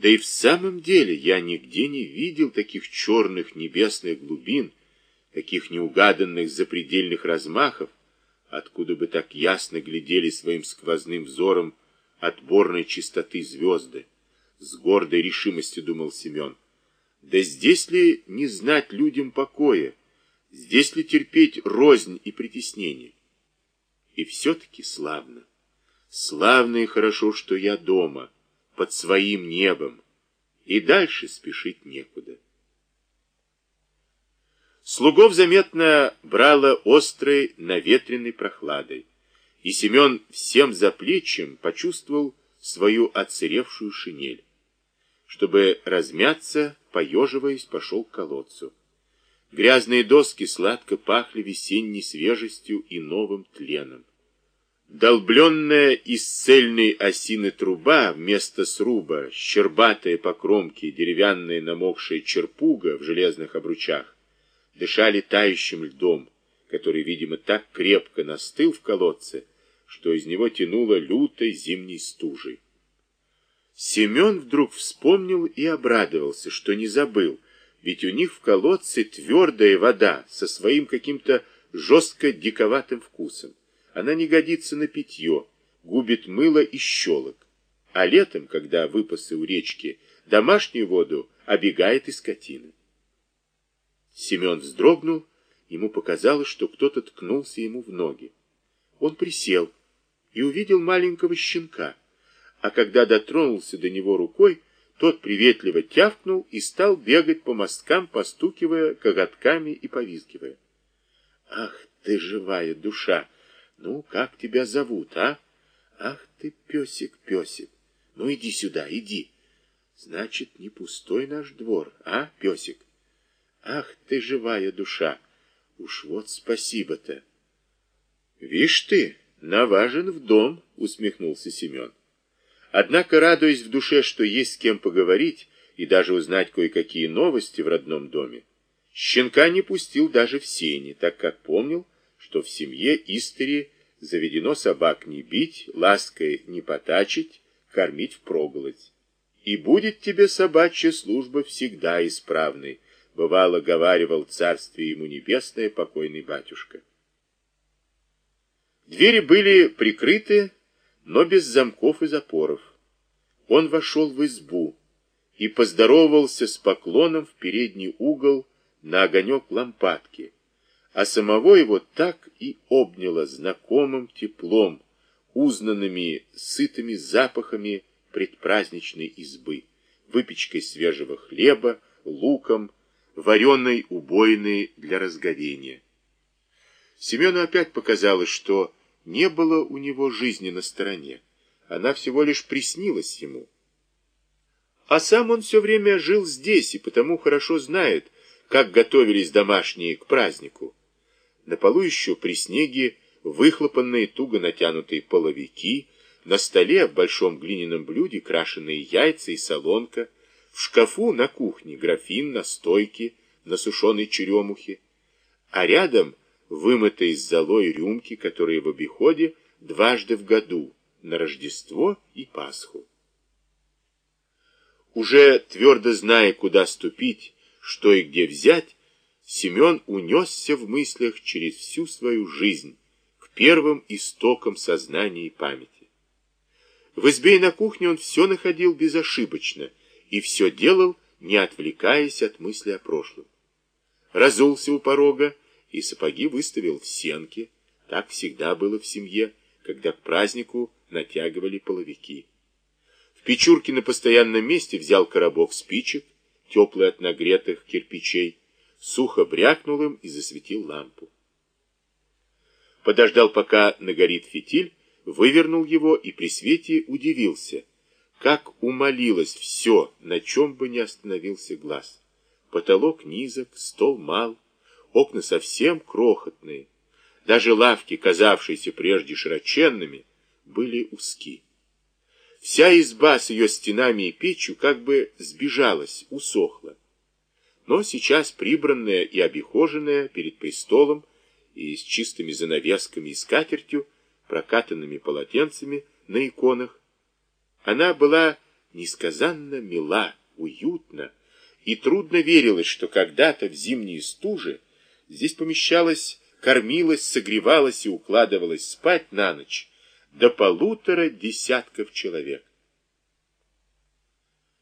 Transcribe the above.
Да и в самом деле я нигде не видел таких черных небесных глубин, таких неугаданных запредельных размахов, откуда бы так ясно глядели своим сквозным взором отборной чистоты звезды. С гордой решимостью думал Семен. Да здесь ли не знать людям покоя? Здесь ли терпеть рознь и притеснение? И все-таки славно. Славно и хорошо, что я дома, под своим небом, и дальше спешить некуда. Слугов заметно брало острой наветренной прохладой, и Семен всем заплечьем почувствовал свою отсыревшую шинель. Чтобы размяться, поеживаясь, пошел к колодцу. Грязные доски сладко пахли весенней свежестью и новым тленом. Долбленная из цельной осины труба вместо сруба, щербатая по кромке деревянная намокшая черпуга в железных обручах, дышали тающим льдом, который, видимо, так крепко настыл в колодце, что из него тянуло лютой зимней стужей. Семен вдруг вспомнил и обрадовался, что не забыл, ведь у них в колодце твердая вода со своим каким-то жестко диковатым вкусом. Она не годится на питье, губит мыло и щелок. А летом, когда выпасы у речки, домашнюю воду обегает и скотина. Семен вздрогнул, ему показалось, что кто-то ткнулся ему в ноги. Он присел и увидел маленького щенка а когда дотронулся до него рукой, тот приветливо тявкнул и стал бегать по мосткам, постукивая коготками и повизгивая. «Ах ты, живая душа! Ну, как тебя зовут, а? Ах ты, песик, песик! Ну, иди сюда, иди! Значит, не пустой наш двор, а, песик? Ах ты, живая душа! Уж вот спасибо-то!» «Вишь ты, наважен в дом!» — усмехнулся Семен. Однако, радуясь в душе, что есть с кем поговорить и даже узнать кое-какие новости в родном доме, щенка не пустил даже в сени, так как помнил, что в семье Истери заведено собак не бить, лаской не потачить, кормить впроголодь. И будет тебе собачья служба всегда исправной, бывало говаривал царствие ему небесное покойный батюшка. Двери были прикрыты, но без замков и запоров. Он вошел в избу и поздоровался с поклоном в передний угол на огонек лампадки, а самого его так и обняло знакомым теплом, узнанными сытыми запахами предпраздничной избы, выпечкой свежего хлеба, луком, вареной убойной для разговения. Семену опять показалось, что не было у него жизни на стороне. Она всего лишь приснилась ему. А сам он все время жил здесь и потому хорошо знает, как готовились домашние к празднику. На полу еще при снеге выхлопанные туго натянутые половики, на столе в большом глиняном блюде крашеные яйца и солонка, в шкафу на кухне графин на стойке, на сушеной черемухе, а рядом вымытой с золой рюмки, которые в обиходе дважды в году, на Рождество и Пасху. Уже твердо зная, куда ступить, что и где взять, Семен унесся в мыслях через всю свою жизнь к первым истокам сознания и памяти. В избе и на кухне он все находил безошибочно и все делал, не отвлекаясь от мысли о прошлом. Разулся у порога, и сапоги выставил в сенке. Так всегда было в семье, когда к празднику натягивали половики. В печурке на постоянном месте взял коробок спичек, теплый от нагретых кирпичей, сухо брякнул им и засветил лампу. Подождал, пока нагорит фитиль, вывернул его и при свете удивился, как умолилось все, на чем бы не остановился глаз. Потолок низок, стол мал, окна совсем крохотные. Даже лавки, казавшиеся прежде широченными, были узки. Вся изба с ее стенами и печью как бы сбежалась, усохла. Но сейчас прибранная и обихоженная перед престолом и с чистыми занавесками и скатертью, прокатанными полотенцами на иконах, она была несказанно мила, уютна, и трудно верилось, что когда-то в зимние стужи здесь помещалось, кормилось, согревалось и укладывалось спать на ночь до полутора десятков человек.